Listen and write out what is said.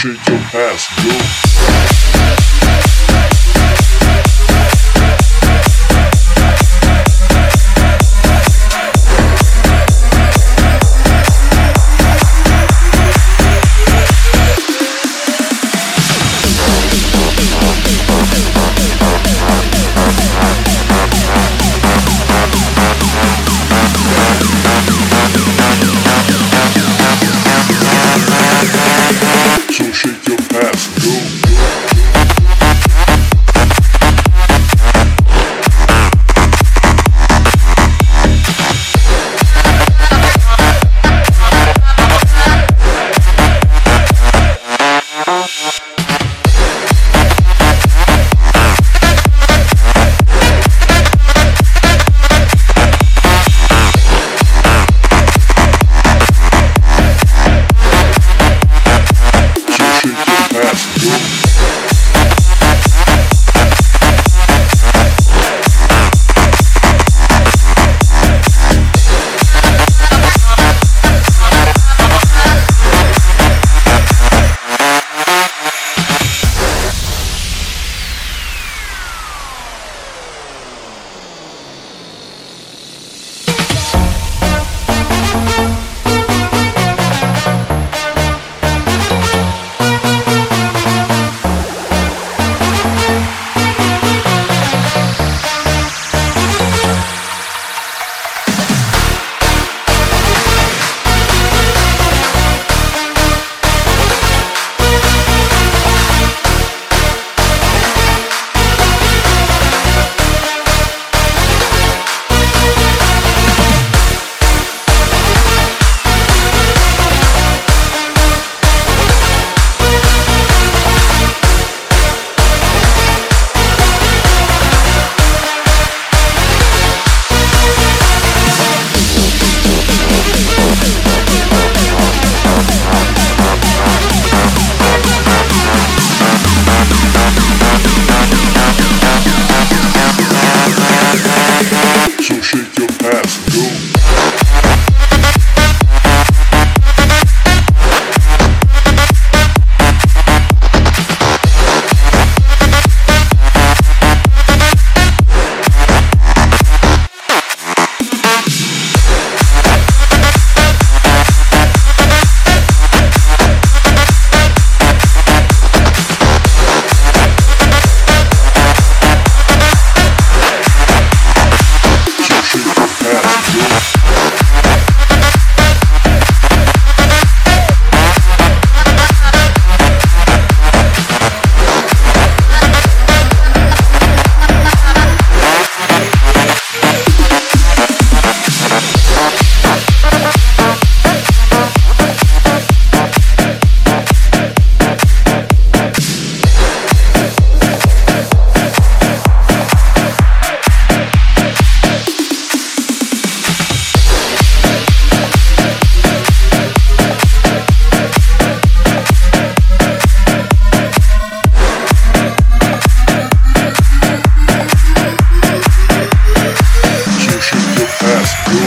shake your past, go. ask you.